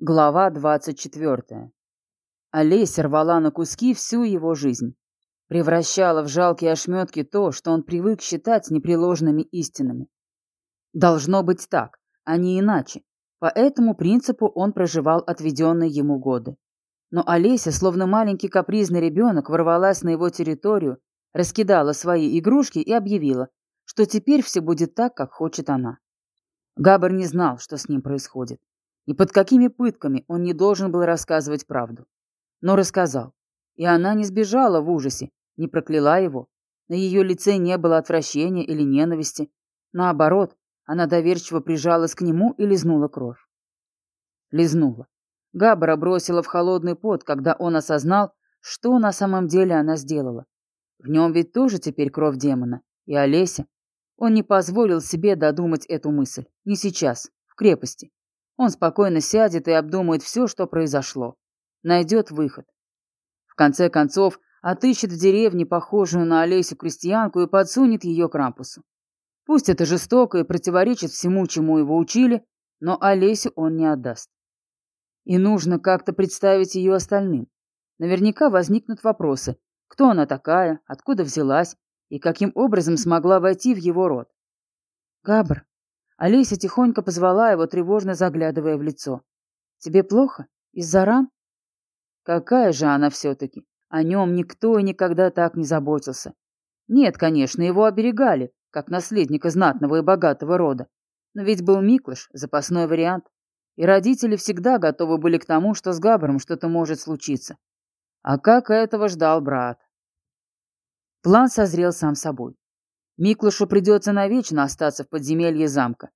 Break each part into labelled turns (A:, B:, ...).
A: Глава двадцать четвертая. Олеся рвала на куски всю его жизнь. Превращала в жалкие ошметки то, что он привык считать непреложными истинами. Должно быть так, а не иначе. По этому принципу он проживал отведенные ему годы. Но Олеся, словно маленький капризный ребенок, ворвалась на его территорию, раскидала свои игрушки и объявила, что теперь все будет так, как хочет она. Габар не знал, что с ним происходит. И под какими пытками он не должен был рассказывать правду. Но рассказал. И она не сбежала в ужасе, не прокляла его. На ее лице не было отвращения или ненависти. Наоборот, она доверчиво прижалась к нему и лизнула кровь. Лизнула. Габбара бросила в холодный пот, когда он осознал, что на самом деле она сделала. В нем ведь тоже теперь кровь демона. И Олеся. Он не позволил себе додумать эту мысль. Не сейчас, в крепости. Он спокойно сядет и обдумает все, что произошло. Найдет выход. В конце концов, отыщет в деревне похожую на Олесю крестьянку и подсунет ее к Рампусу. Пусть это жестоко и противоречит всему, чему его учили, но Олесю он не отдаст. И нужно как-то представить ее остальным. Наверняка возникнут вопросы, кто она такая, откуда взялась и каким образом смогла войти в его род. Габр, Олеся тихонько позвала его, тревожно заглядывая в лицо. «Тебе плохо? Из-за ран?» Какая же она все-таки? О нем никто и никогда так не заботился. Нет, конечно, его оберегали, как наследника знатного и богатого рода. Но ведь был Миклыш, запасной вариант. И родители всегда готовы были к тому, что с Габром что-то может случиться. А как этого ждал брат? План созрел сам собой. Миклушу придется навечно остаться в подземелье замка.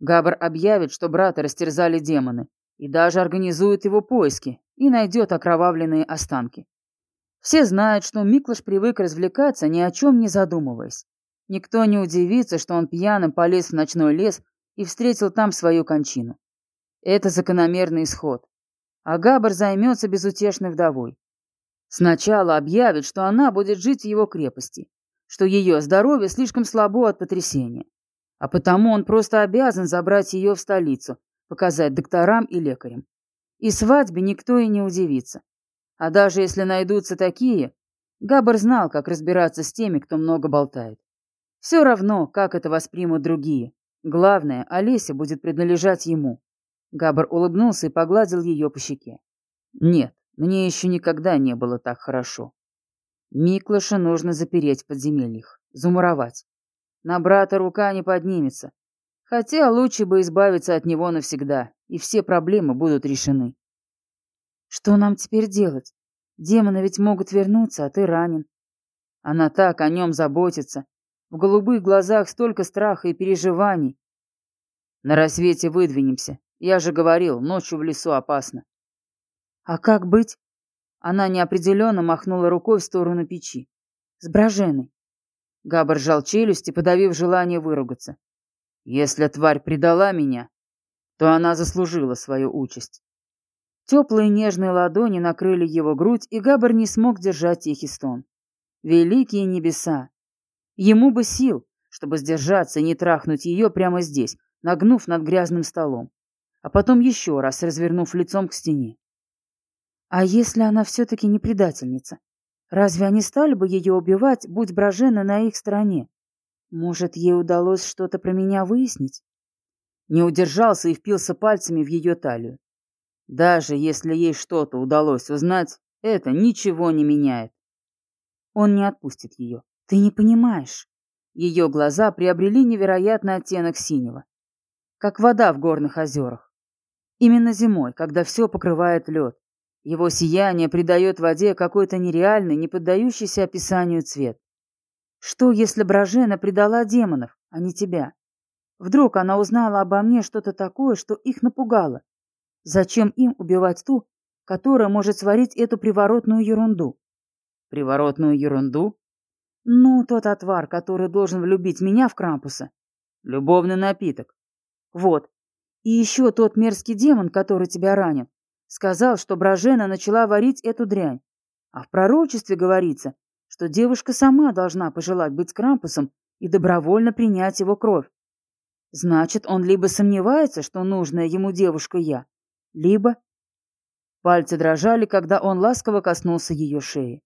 A: Габр объявит, что брата растерзали демоны, и даже организует его поиски и найдет окровавленные останки. Все знают, что Миклаш привык развлекаться, ни о чем не задумываясь. Никто не удивится, что он пьяным полез в ночной лес и встретил там свою кончину. Это закономерный исход. А Габр займется безутешной вдовой. Сначала объявит, что она будет жить в его крепости, что ее здоровье слишком слабо от потрясения. А потому он просто обязан забрать ее в столицу, показать докторам и лекарям. И свадьбе никто и не удивится. А даже если найдутся такие, Габар знал, как разбираться с теми, кто много болтает. Все равно, как это воспримут другие. Главное, Олеся будет принадлежать ему. Габар улыбнулся и погладил ее по щеке. Нет, мне еще никогда не было так хорошо. Миклыша нужно запереть в подземельях, замуровать. На брата рука не поднимется. Хотя лучше бы избавиться от него навсегда, и все проблемы будут решены. Что нам теперь делать? Демоны ведь могут вернуться, а ты ранен. Она так о нем заботится. В голубых глазах столько страха и переживаний. На рассвете выдвинемся. Я же говорил, ночью в лесу опасно. А как быть? Она неопределенно махнула рукой в сторону печи. «С Броженой». Габар сжал челюсти, подавив желание выругаться. «Если тварь предала меня, то она заслужила свою участь». Теплые нежные ладони накрыли его грудь, и Габар не смог держать тихий стон. Великие небеса! Ему бы сил, чтобы сдержаться и не трахнуть ее прямо здесь, нагнув над грязным столом, а потом еще раз развернув лицом к стене. А если она все-таки не предательница? Разве они стали бы ее убивать, будь Брожена на их стороне? Может, ей удалось что-то про меня выяснить? Не удержался и впился пальцами в ее талию. Даже если ей что-то удалось узнать, это ничего не меняет. Он не отпустит ее. Ты не понимаешь. Ее глаза приобрели невероятный оттенок синего. Как вода в горных озерах. Именно зимой, когда все покрывает лед. Его сияние придает воде какой-то нереальный, не поддающийся описанию цвет. Что, если Брожена предала демонов, а не тебя? Вдруг она узнала обо мне что-то такое, что их напугало? Зачем им убивать ту, которая может сварить эту приворотную ерунду? Приворотную ерунду? Ну, тот отвар, который должен влюбить меня в Крампуса. Любовный напиток. Вот. И еще тот мерзкий демон, который тебя ранил. Сказал, что Брожена начала варить эту дрянь. А в пророчестве говорится, что девушка сама должна пожелать быть Крампусом и добровольно принять его кровь. Значит, он либо сомневается, что нужная ему девушка я, либо Пальцы дрожали, когда он ласково коснулся ее шеи.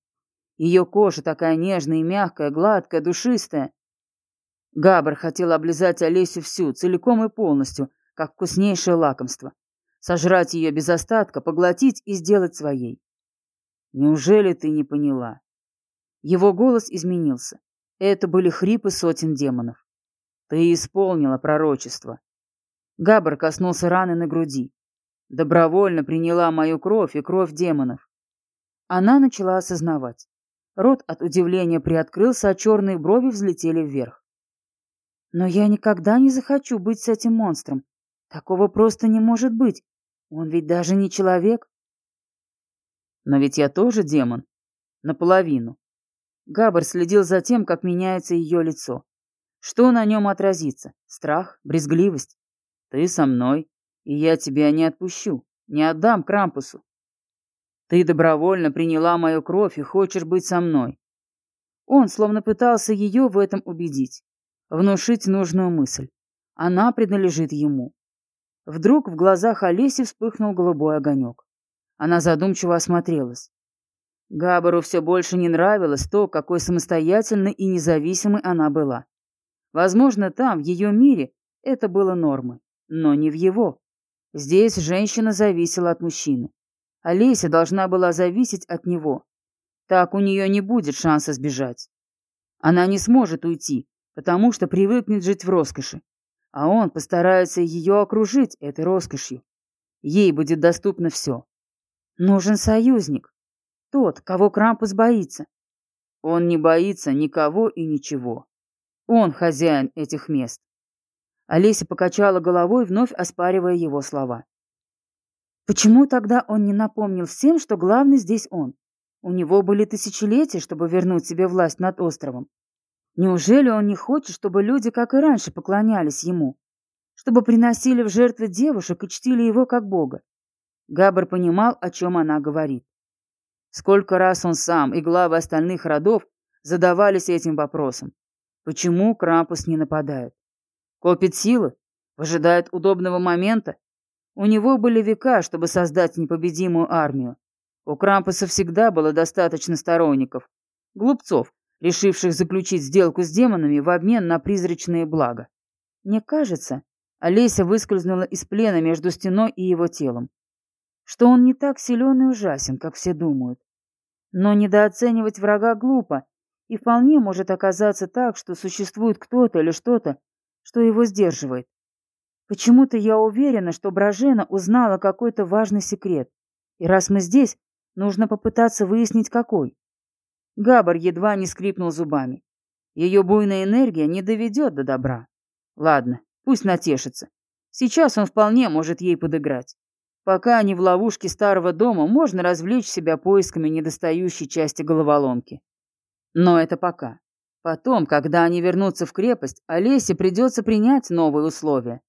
A: Ее кожа такая нежная и мягкая, гладкая, душистая. Габр хотел облизать Олесю всю, целиком и полностью, как вкуснейшее лакомство. Сожрать ее без остатка, поглотить и сделать своей. Неужели ты не поняла? Его голос изменился. Это были хрипы сотен демонов. Ты исполнила пророчество. Габр коснулся раны на груди. Добровольно приняла мою кровь и кровь демонов. Она начала осознавать. Рот от удивления приоткрылся, а черные брови взлетели вверх. Но я никогда не захочу быть с этим монстром. Такого просто не может быть. Он ведь даже не человек. Но ведь я тоже демон. Наполовину. Габр следил за тем, как меняется ее лицо. Что на нем отразится? Страх? Брезгливость? Ты со мной, и я тебя не отпущу, не отдам Крампусу. Ты добровольно приняла мою кровь и хочешь быть со мной. Он словно пытался ее в этом убедить, внушить нужную мысль. Она принадлежит ему. Вдруг в глазах Олеси вспыхнул голубой огонек. Она задумчиво осмотрелась. Габару все больше не нравилось то, какой самостоятельной и независимой она была. Возможно, там, в ее мире, это было нормой, но не в его. Здесь женщина зависела от мужчины. Олеся должна была зависеть от него. Так у нее не будет шанса сбежать. Она не сможет уйти, потому что привыкнет жить в роскоши. А он постарается ее окружить этой роскошью. Ей будет доступно все. Нужен союзник. Тот, кого Крампус боится. Он не боится никого и ничего. Он хозяин этих мест. Олеся покачала головой, вновь оспаривая его слова. Почему тогда он не напомнил всем, что главный здесь он? У него были тысячелетия, чтобы вернуть себе власть над островом. Неужели он не хочет, чтобы люди, как и раньше, поклонялись ему? Чтобы приносили в жертвы девушек и чтили его как бога? Габр понимал, о чем она говорит. Сколько раз он сам и главы остальных родов задавались этим вопросом. Почему Крампус не нападает? Копит силы? Выжидает удобного момента? У него были века, чтобы создать непобедимую армию. У Крампуса всегда было достаточно сторонников. Глупцов, решивших заключить сделку с демонами в обмен на призрачные блага. Мне кажется, Олеся выскользнула из плена между стеной и его телом что он не так силен и ужасен, как все думают. Но недооценивать врага глупо, и вполне может оказаться так, что существует кто-то или что-то, что его сдерживает. Почему-то я уверена, что Бражена узнала какой-то важный секрет, и раз мы здесь, нужно попытаться выяснить, какой. Габар едва не скрипнул зубами. Ее буйная энергия не доведет до добра. Ладно, пусть натешится. Сейчас он вполне может ей подыграть. Пока они в ловушке старого дома, можно развлечь себя поисками недостающей части головоломки. Но это пока. Потом, когда они вернутся в крепость, Олесе придется принять новые условия.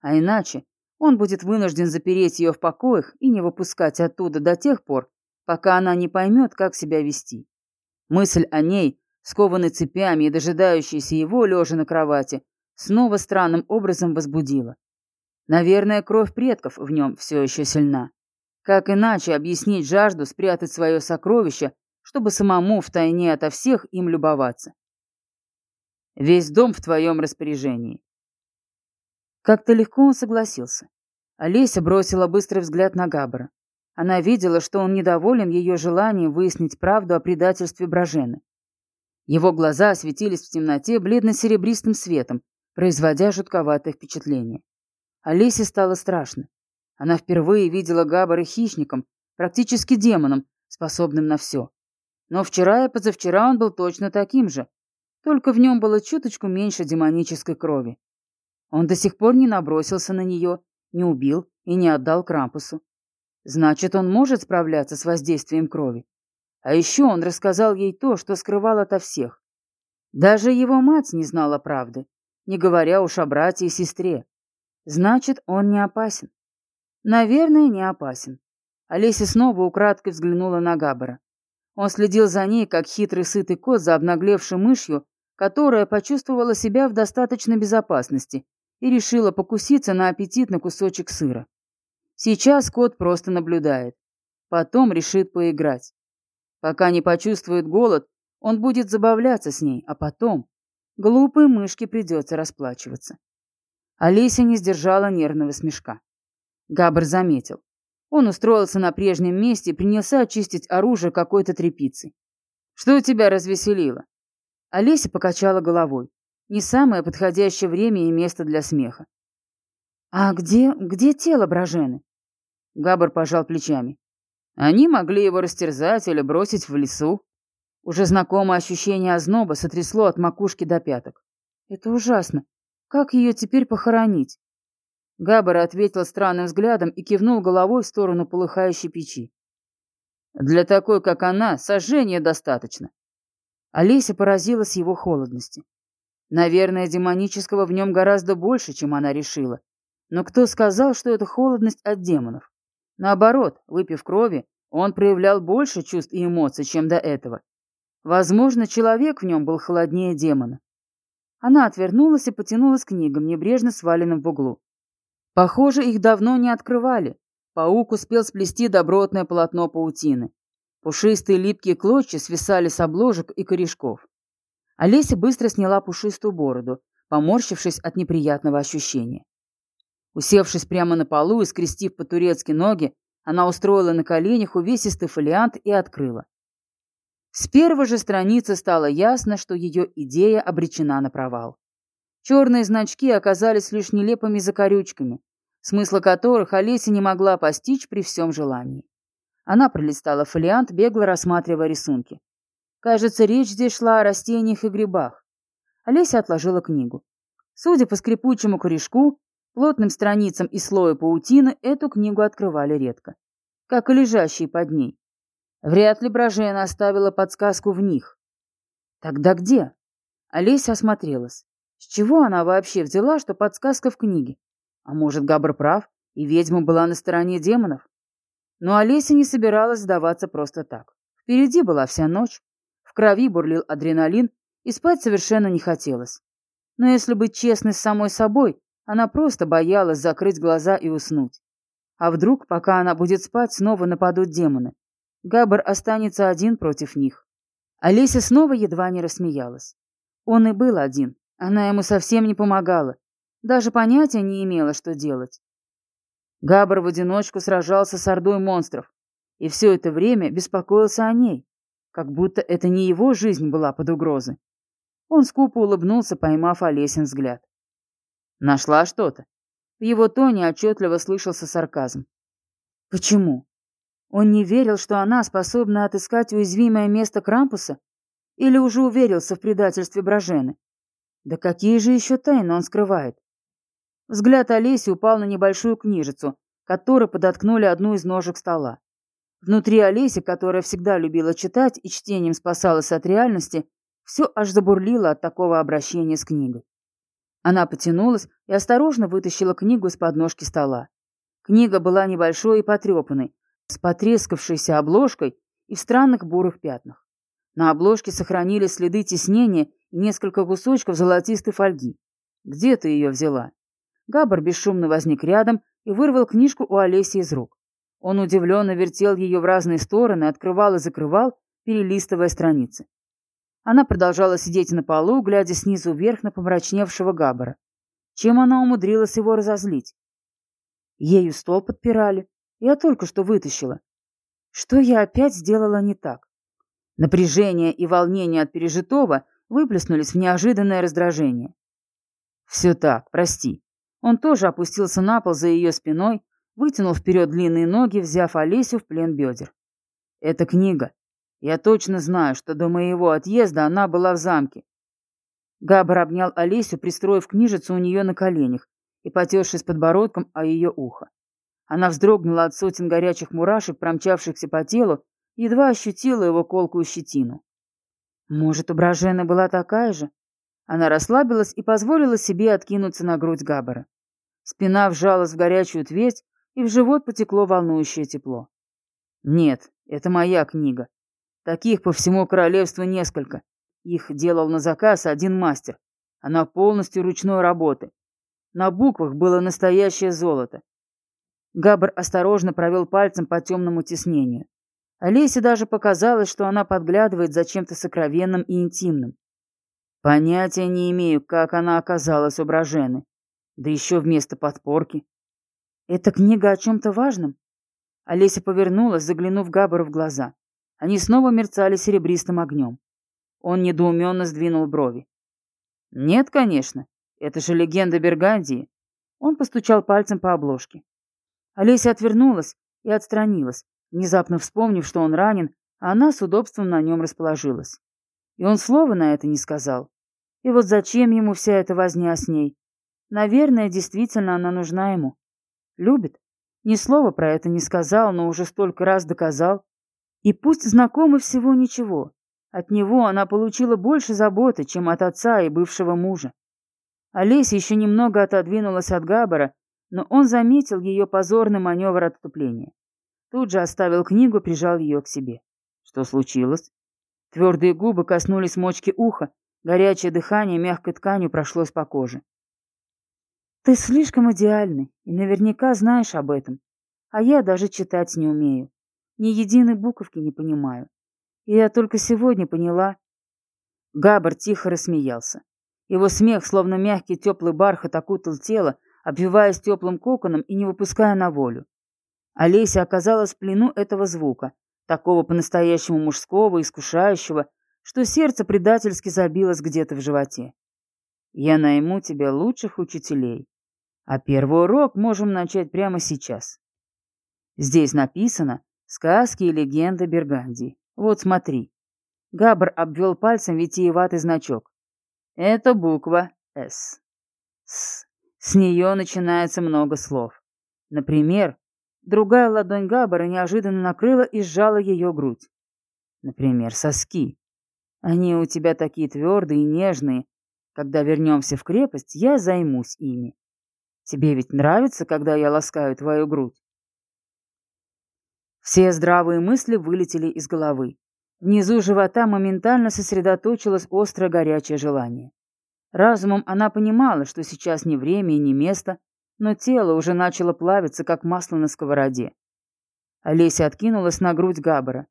A: А иначе он будет вынужден запереть ее в покоях и не выпускать оттуда до тех пор, пока она не поймет, как себя вести. Мысль о ней, скованной цепями и дожидающейся его, лежа на кровати, снова странным образом возбудила. Наверное, кровь предков в нем все еще сильна. Как иначе объяснить жажду спрятать свое сокровище, чтобы самому втайне ото всех им любоваться? Весь дом в твоем распоряжении. Как-то легко он согласился. Олеся бросила быстрый взгляд на Габбара. Она видела, что он недоволен ее желанием выяснить правду о предательстве Бражены. Его глаза светились в темноте бледно-серебристым светом, производя жутковатое впечатление. Олесе стало страшно. Она впервые видела Габбара хищником, практически демоном, способным на все. Но вчера и позавчера он был точно таким же, только в нем было чуточку меньше демонической крови. Он до сих пор не набросился на нее, не убил и не отдал Крампусу. Значит, он может справляться с воздействием крови. А еще он рассказал ей то, что скрывал ото всех. Даже его мать не знала правды, не говоря уж о брате и сестре. Значит, он не опасен. Наверное, не опасен. Олеся снова украдкой взглянула на Габбара. Он следил за ней, как хитрый сытый кот за обнаглевшей мышью, которая почувствовала себя в достаточной безопасности и решила покуситься на аппетитный кусочек сыра. Сейчас кот просто наблюдает. Потом решит поиграть. Пока не почувствует голод, он будет забавляться с ней, а потом глупой мышке придется расплачиваться. Олеся не сдержала нервного смешка. Габр заметил. Он устроился на прежнем месте и принялся очистить оружие какой-то тряпицей. «Что тебя развеселило?» Олеся покачала головой. Не самое подходящее время и место для смеха. «А где... где тело Брожены?» Габр пожал плечами. Они могли его растерзать или бросить в лесу. Уже знакомое ощущение озноба сотрясло от макушки до пяток. «Это ужасно. Как ее теперь похоронить?» Габар ответил странным взглядом и кивнул головой в сторону полыхающей печи. «Для такой, как она, сожжения достаточно». Олеся поразилась его холодности. Наверное, демонического в нем гораздо больше, чем она решила. Но кто сказал, что это холодность от демонов? Наоборот, выпив крови, он проявлял больше чувств и эмоций, чем до этого. Возможно, человек в нем был холоднее демона. Она отвернулась и потянулась к книгам, небрежно сваленным в углу. Похоже, их давно не открывали. Паук успел сплести добротное полотно паутины. Пушистые липкие клочья свисали с обложек и корешков. Олеся быстро сняла пушистую бороду, поморщившись от неприятного ощущения. Усевшись прямо на полу и скрестив по-турецки ноги, она устроила на коленях увесистый фолиант и открыла. С первой же страницы стало ясно, что ее идея обречена на провал. Черные значки оказались лишь нелепыми закорючками, смысла которых Олеся не могла постичь при всем желании. Она пролистала фолиант, бегло рассматривая рисунки. Кажется, речь здесь шла о растениях и грибах. Олеся отложила книгу. Судя по скрипучему корешку, Плотным страницам и слою паутины эту книгу открывали редко, как и лежащие под ней. Вряд ли Брожена оставила подсказку в них. Тогда где? Олеся осмотрелась. С чего она вообще взяла, что подсказка в книге? А может, Габр прав, и ведьма была на стороне демонов? Но Олеся не собиралась сдаваться просто так. Впереди была вся ночь, в крови бурлил адреналин, и спать совершенно не хотелось. Но если быть честной с самой собой, она просто боялась закрыть глаза и уснуть. А вдруг, пока она будет спать, снова нападут демоны? Габар останется один против них. Олеся снова едва не рассмеялась. Он и был один. Она ему совсем не помогала. Даже понятия не имела, что делать. Габар в одиночку сражался с ордой монстров. И все это время беспокоился о ней. Как будто это не его жизнь была под угрозой. Он скупо улыбнулся, поймав Олесин взгляд. Нашла что-то? В его тоне отчетливо слышался сарказм. Почему? Он не верил, что она способна отыскать уязвимое место Крампуса? Или уже уверился в предательстве Брожены? Да какие же еще тайны он скрывает? Взгляд Олеси упал на небольшую книжицу, которой подоткнули одну из ножек стола. Внутри Олеси, которая всегда любила читать и чтением спасалась от реальности, все аж забурлило от такого обращения с книгой. Она потянулась и осторожно вытащила книгу из подножки стола. Книга была небольшой и потрепанной, с потрескавшейся обложкой и в странных бурых пятнах. На обложке сохранились следы теснения и несколько кусочков золотистой фольги. «Где ты ее взяла?» Габар бесшумно возник рядом и вырвал книжку у Олеси из рук. Он удивленно вертел ее в разные стороны, открывал и закрывал, перелистывая страницы. Она продолжала сидеть на полу, глядя снизу вверх на помрачневшего Габбара. Чем она умудрилась его разозлить? Ею стол подпирали. Я только что вытащила. Что я опять сделала не так? Напряжение и волнение от пережитого выплеснулись в неожиданное раздражение. Все так, прости. Он тоже опустился на пол за ее спиной, вытянул вперед длинные ноги, взяв Олесю в плен бедер. Это книга. Я точно знаю, что до моего отъезда она была в замке. Габр обнял Олесю, пристроив книжицу у нее на коленях и потершись подбородком о ее ухо. Она вздрогнула от сотен горячих мурашек, промчавшихся по телу, едва ощутила его колкую щетину. Может, у Бражены была такая же? Она расслабилась и позволила себе откинуться на грудь Габбара. Спина вжалась в горячую твердь, и в живот потекло волнующее тепло. «Нет, это моя книга. Таких по всему королевству несколько. Их делал на заказ один мастер. Она полностью ручной работы. На буквах было настоящее золото. Габр осторожно провел пальцем по темному тиснению. Олесе даже показалось, что она подглядывает за чем-то сокровенным и интимным. Понятия не имею, как она оказалась у Брожены. Да еще вместо подпорки. «Это книга о чем-то важном?» Олеся повернулась, заглянув Габару в глаза. Они снова мерцали серебристым огнем. Он недоуменно сдвинул брови. «Нет, конечно. Это же легенда Бергандии». Он постучал пальцем по обложке. Олеся отвернулась и отстранилась, внезапно вспомнив, что он ранен, а она с удобством на нем расположилась. И он слова на это не сказал. И вот зачем ему вся эта возня с ней? Наверное, действительно она нужна ему. Любит. Ни слова про это не сказал, но уже столько раз доказал. И пусть знакомы всего ничего. От него она получила больше заботы, чем от отца и бывшего мужа. Олеся еще немного отодвинулась от Габбара, но он заметил ее позорный маневр отступления. Тут же оставил книгу, прижал ее к себе. Что случилось? Твердые губы коснулись мочки уха, горячее дыхание мягкой тканью прошлось по коже. Ты слишком идеальный и наверняка знаешь об этом. А я даже читать не умею. Ни единой буковки не понимаю. И я только сегодня поняла. Габар тихо рассмеялся. Его смех, словно мягкий теплый бархат, окутал тело, обвиваясь теплым коконом и не выпуская на волю. Олеся оказалась в плену этого звука, такого по-настоящему мужского, искушающего, что сердце предательски забилось где-то в животе. «Я найму тебе лучших учителей. А первый урок можем начать прямо сейчас. Здесь написано «Сказки и легенды Бергандии». Вот смотри. Габр обвел пальцем витиеватый значок. Это буква «С». С. С нее начинается много слов. Например, другая ладонь Габбара неожиданно накрыла и сжала ее грудь. Например, соски. Они у тебя такие твердые и нежные. Когда вернемся в крепость, я займусь ими. Тебе ведь нравится, когда я ласкаю твою грудь?» Все здравые мысли вылетели из головы. Внизу живота моментально сосредоточилось острое горячее желание. Разумом она понимала, что сейчас не время и не место, но тело уже начало плавиться, как масло на сковороде. Олеся откинулась на грудь Габбара.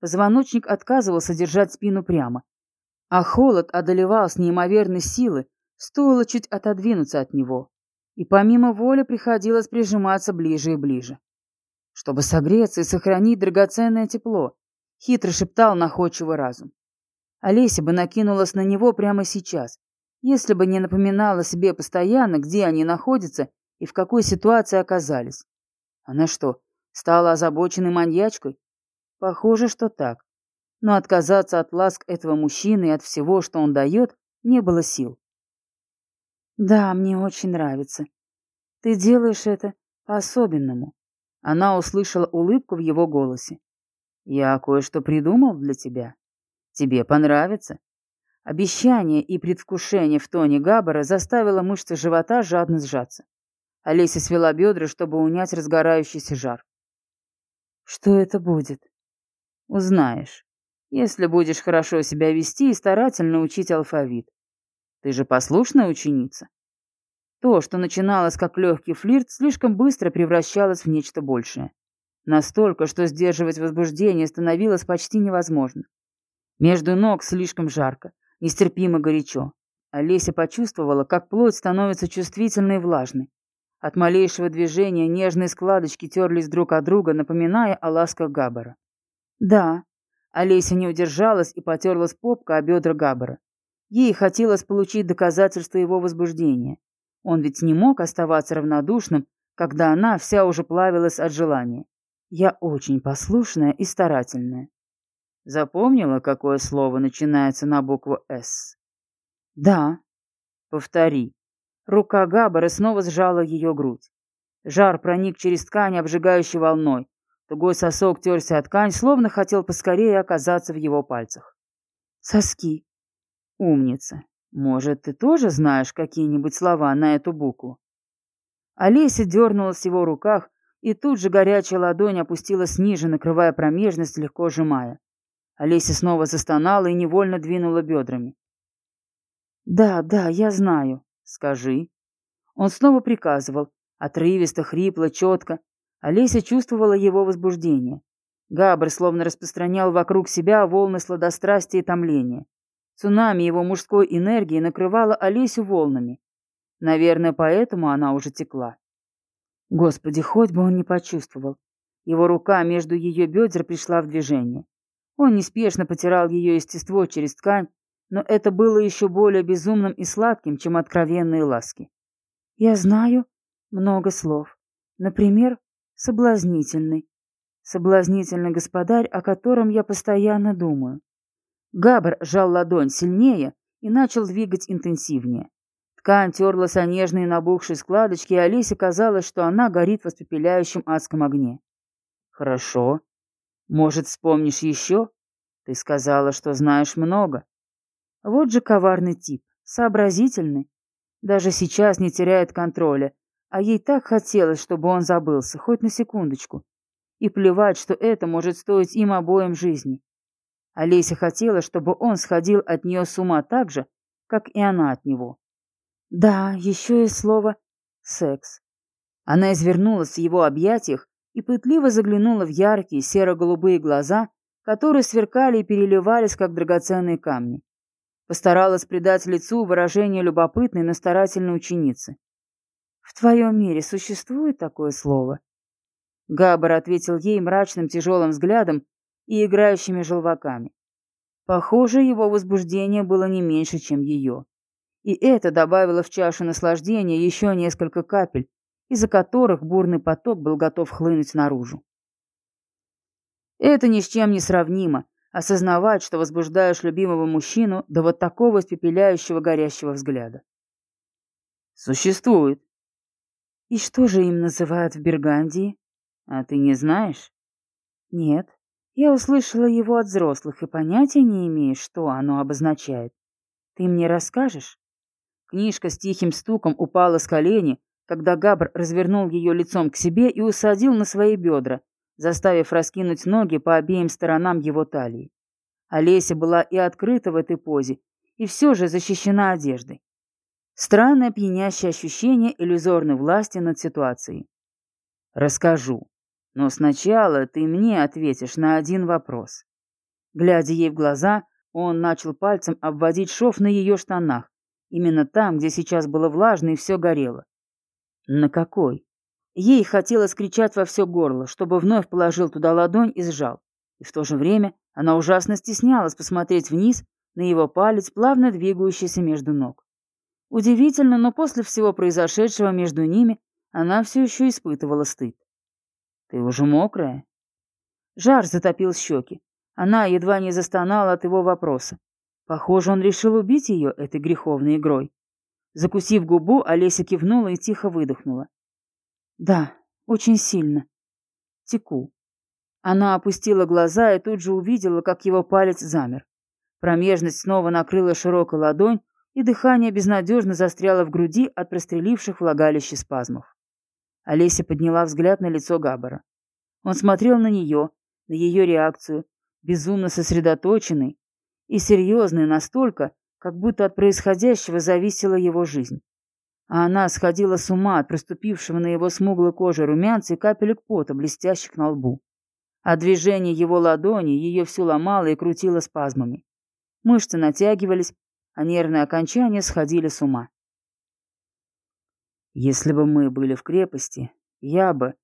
A: Позвоночник отказывался держать спину прямо. А холод одолевал с неимоверной силы, стоило чуть отодвинуться от него и помимо воли приходилось прижиматься ближе и ближе. Чтобы согреться и сохранить драгоценное тепло, хитро шептал находчивый разум. Олеся бы накинулась на него прямо сейчас, если бы не напоминала себе постоянно, где они находятся и в какой ситуации оказались. Она что, стала озабоченной маньячкой? Похоже, что так. Но отказаться от ласк этого мужчины и от всего, что он дает, не было сил. Да, мне очень нравится. Ты делаешь это по-особенному. Она услышала улыбку в его голосе. Я кое-что придумал для тебя. Тебе понравится. Обещание и предвкушение в тоне Габбара заставило мышцы живота жадно сжаться. Олеся свела бедра, чтобы унять разгорающийся жар. Что это будет? Узнаешь, если будешь хорошо себя вести и старательно учить алфавит. Ты же послушная ученица. То, что начиналось как легкий флирт, слишком быстро превращалось в нечто большее. Настолько, что сдерживать возбуждение становилось почти невозможно. Между ног слишком жарко, нестерпимо горячо. Олеся почувствовала, как плоть становится чувствительной и влажной. От малейшего движения нежные складочки терлись друг от друга, напоминая о ласках Габбара. «Да». Олеся не удержалась и потерлась попка о бедра Габбара. Ей хотелось получить доказательство его возбуждения. Он ведь не мог оставаться равнодушным, когда она вся уже плавилась от желания. Я очень послушная и старательная. Запомнила, какое слово начинается на букву «С»? Да. Повтори. Рука Габбара снова сжала ее грудь. Жар проник через ткань обжигающей волной. Тугой сосок терся от ткань, словно хотел поскорее оказаться в его пальцах. Соски. Умница. Может, ты тоже знаешь какие-нибудь слова на эту букву? Олеся дернулась в его руках, и тут же горячая ладонь опустилась ниже, накрывая промежность, легко сжимая. Олеся снова застонала и невольно двинула бедрами. «Да, да, я знаю. Скажи». Он снова приказывал, отрывисто, хрипло, четко. Олеся чувствовала его возбуждение. Габр словно распространял вокруг себя волны сладострастия и томления. Цунами его мужской энергии накрывало Олесю волнами. Наверное, поэтому она уже текла. Господи, хоть бы он не почувствовал. Его рука между ее бедер пришла в движение. Он неспешно потирал ее естество через ткань, но это было еще более безумным и сладким, чем откровенные ласки. «Я знаю много слов. Например, соблазнительный. Соблазнительный господарь, о котором я постоянно думаю». Габр сжал ладонь сильнее и начал двигать интенсивнее. Ткань терлась о нежные набухшие складочки, и Олесе казалось, что она горит в испепеляющем адском огне. «Хорошо. Может, вспомнишь еще? Ты сказала, что знаешь много». Вот же коварный тип, сообразительный. Даже сейчас не теряет контроля, а ей так хотелось, чтобы он забылся, хоть на секундочку. И плевать, что это может стоить им обоим жизни. Олеся хотела, чтобы он сходил от нее с ума так же, как и она от него. Да, еще и слово «секс». Она извернулась в его объятиях и пытливо заглянула в яркие серо-голубые глаза, которые сверкали и переливались, как драгоценные камни. Постаралась придать лицу выражение любопытной, но старательной ученицы. «В твоем мире существует такое слово?» Габар ответил ей мрачным тяжелым взглядом и играющими желваками. Похоже, его возбуждение было не меньше, чем ее. И это добавило в чашу наслаждения еще несколько капель, из-за которых бурный поток был готов хлынуть наружу. Это ни с чем не сравнимо, осознавать, что возбуждаешь любимого мужчину до вот такого испепеляющего горящего взгляда. Существует. И что же им называют в Бергандии? А ты не знаешь? Нет. Я услышала его от взрослых и понятия не имею, что оно обозначает. Ты мне расскажешь? Книжка с тихим стуком упала с колени, когда Габр развернул ее лицом к себе и усадил на свои бедра, заставив раскинуть ноги по обеим сторонам его талии. Олеся была и открыта в этой позе, и все же защищена одеждой. Странное пьянящее ощущение иллюзорной власти над ситуацией. «Расскажу, но сначала ты мне ответишь на один вопрос». Глядя ей в глаза, он начал пальцем обводить шов на ее штанах, Именно там, где сейчас было влажно и все горело. На какой? Ей хотелось кричать во все горло, чтобы вновь положил туда ладонь и сжал. И в то же время она ужасно стеснялась посмотреть вниз на его палец, плавно двигающийся между ног. Удивительно, но после всего произошедшего между ними она все еще испытывала стыд. «Ты уже мокрая?» Жар затопил щеки. Она едва не застонала от его вопроса. Похоже, он решил убить ее этой греховной игрой. Закусив губу, Олеся кивнула и тихо выдохнула. «Да, очень сильно. Теку». Она опустила глаза и тут же увидела, как его палец замер. Промежность снова накрыла широкой ладонь, и дыхание безнадежно застряло в груди от простреливших влагалище спазмов. Олеся подняла взгляд на лицо Габбара. Он смотрел на нее, на ее реакцию, безумно сосредоточенный, и серьезный настолько, как будто от происходящего зависела его жизнь. А она сходила с ума от проступившего на его смуглой коже румянца и капелек пота, блестящих на лбу. А движение его ладони ее всю ломало и крутило спазмами. Мышцы натягивались, а нервные окончания сходили с ума. «Если бы мы были в крепости, я бы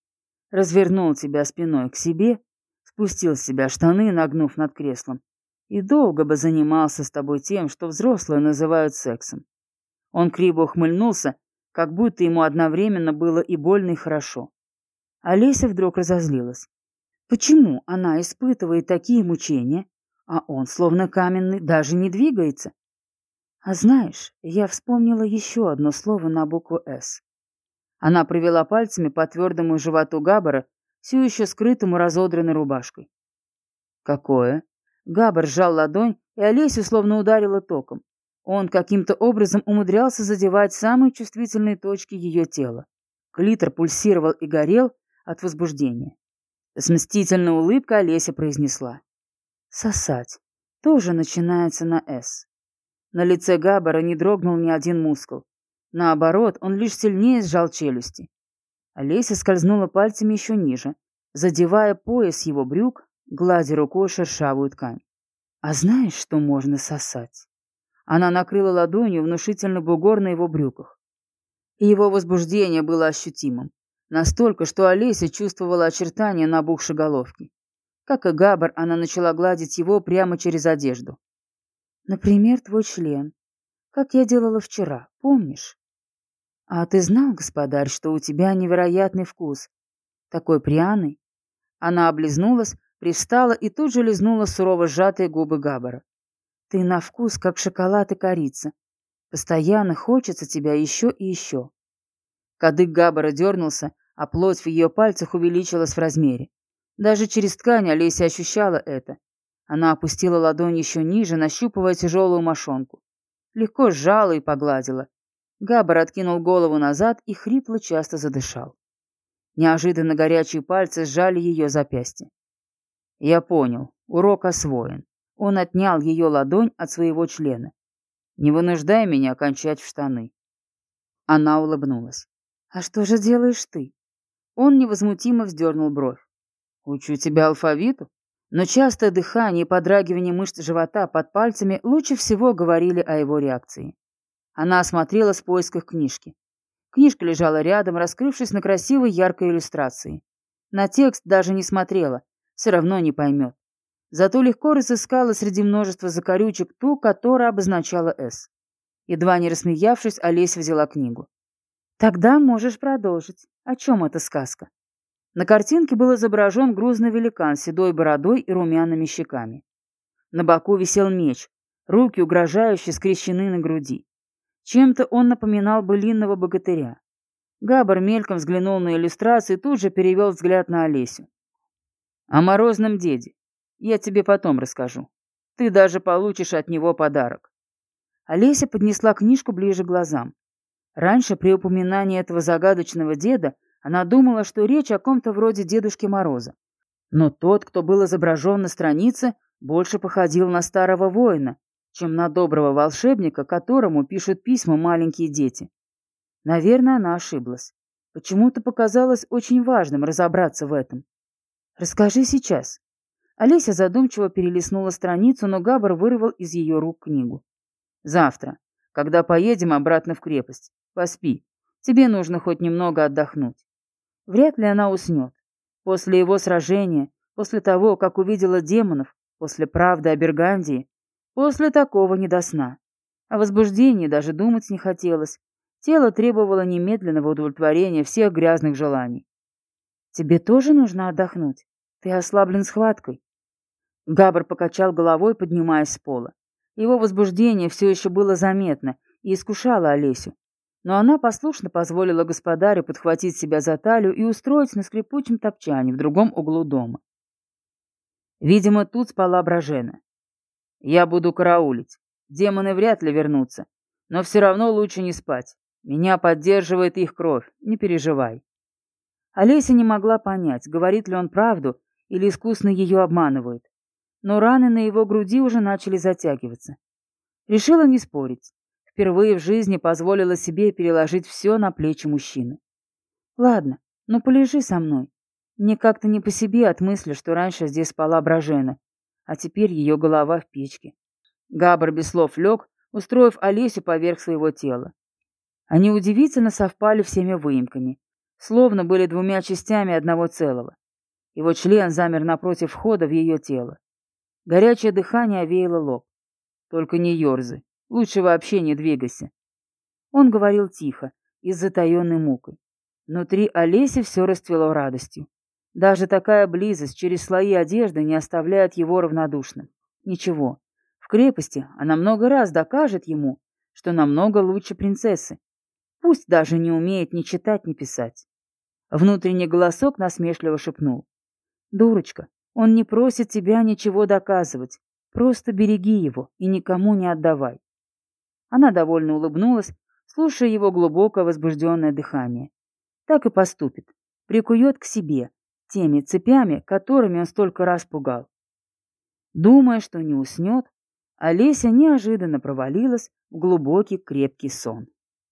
A: развернул тебя спиной к себе, спустил с себя штаны, нагнув над креслом, и долго бы занимался с тобой тем, что взрослые называют сексом. Он криво ухмыльнулся, как будто ему одновременно было и больно, и хорошо. Олеся вдруг разозлилась. Почему она испытывает такие мучения, а он, словно каменный, даже не двигается? А знаешь, я вспомнила еще одно слово на букву «С». Она провела пальцами по твердому животу Габбара, все еще скрытому разодранной рубашкой. «Какое?» Габар сжал ладонь, и Олесю словно ударило током. Он каким-то образом умудрялся задевать самые чувствительные точки ее тела. Клитор пульсировал и горел от возбуждения. С мстительной улыбкой Олеся произнесла. «Сосать. Тоже начинается на «С». На лице Габбара не дрогнул ни один мускул. Наоборот, он лишь сильнее сжал челюсти. Олеся скользнула пальцами еще ниже, задевая пояс его брюк, гладя рукой шершавую ткань. «А знаешь, что можно сосать?» Она накрыла ладонью внушительный бугор на его брюках. И его возбуждение было ощутимым. Настолько, что Олеся чувствовала очертания набухшей головки. Как и Габар, она начала гладить его прямо через одежду. «Например, твой член. Как я делала вчера, помнишь?» «А ты знал, господарь, что у тебя невероятный вкус? Такой пряный?» Она облизнулась, привстала и тут же лизнула сурово сжатые губы Габбара. «Ты на вкус, как шоколад и корица. Постоянно хочется тебя еще и еще». Кадык Габбара дернулся, а плоть в ее пальцах увеличилась в размере. Даже через ткань Олеся ощущала это. Она опустила ладонь еще ниже, нащупывая тяжелую мошонку. Легко сжала и погладила. Габбар откинул голову назад и хрипло часто задышал. Неожиданно горячие пальцы сжали ее запястье. Я понял. Урок освоен. Он отнял ее ладонь от своего члена. Не вынуждай меня кончать в штаны. Она улыбнулась. А что же делаешь ты? Он невозмутимо вздернул бровь. Учу тебя алфавиту? Но частое дыхание и подрагивание мышц живота под пальцами лучше всего говорили о его реакции. Она осмотрелась в поисках книжки. Книжка лежала рядом, раскрывшись на красивой яркой иллюстрации. На текст даже не смотрела, все равно не поймет. Зато легко разыскала среди множества закорючек ту, которая обозначала «С». Едва не рассмеявшись, Олеся взяла книгу. «Тогда можешь продолжить. О чем эта сказка?» На картинке был изображен грузный великан с седой бородой и румяными щеками. На боку висел меч, руки угрожающе скрещены на груди. Чем-то он напоминал былинного богатыря. Габар мельком взглянул на иллюстрацию и тут же перевел взгляд на Олесю. «О морозном деде. Я тебе потом расскажу. Ты даже получишь от него подарок». Олеся поднесла книжку ближе к глазам. Раньше при упоминании этого загадочного деда она думала, что речь о ком-то вроде Дедушки Мороза. Но тот, кто был изображен на странице, больше походил на старого воина, чем на доброго волшебника, которому пишут письма маленькие дети. Наверное, она ошиблась. Почему-то показалось очень важным разобраться в этом. «Расскажи сейчас». Олеся задумчиво перелистнула страницу, но Габр вырвал из ее рук книгу. «Завтра, когда поедем обратно в крепость. Поспи. Тебе нужно хоть немного отдохнуть. Вряд ли она уснет. После его сражения, после того, как увидела демонов, после правды о Бергандии, после такого не до сна. О возбуждении даже думать не хотелось. Тело требовало немедленного удовлетворения всех грязных желаний. «Тебе тоже нужно отдохнуть? Ты ослаблен схваткой». Габр покачал головой, поднимаясь с пола. Его возбуждение все еще было заметно и искушало Олесю но она послушно позволила господарю подхватить себя за талию и устроить на скрипучем топчане в другом углу дома. Видимо, тут спала Бражена. «Я буду караулить. Демоны вряд ли вернутся, но все равно лучше не спать. Меня поддерживает их кровь, не переживай». Олеся не могла понять, говорит ли он правду или искусно ее обманывает. Но раны на его груди уже начали затягиваться. Решила не спорить. Впервые в жизни позволила себе переложить все на плечи мужчины. «Ладно, ну полежи со мной. Мне как-то не по себе от мысли, что раньше здесь спала Бражена, а теперь ее голова в печке». Габр без слов лег, устроив Олесю поверх своего тела. Они удивительно совпали всеми выемками, словно были двумя частями одного целого. Его член замер напротив входа в ее тело. Горячее дыхание овеяло лоб. Только не ерзы. Лучше вообще не двигайся. Он говорил тихо и с затаенной мукой. Внутри Олеси все расцвело радостью. Даже такая близость через слои одежды не оставляет его равнодушным. Ничего. В крепости она много раз докажет ему, что намного лучше принцессы. Пусть даже не умеет ни читать, ни писать. Внутренний голосок насмешливо шепнул. «Дурочка, он не просит тебя ничего доказывать. Просто береги его и никому не отдавай. Она довольно улыбнулась, слушая его глубокое возбужденное дыхание. Так и поступит. Прикует к себе, теми цепями, которыми он столько раз пугал. Думая, что не уснет, Олеся неожиданно провалилась в глубокий крепкий сон.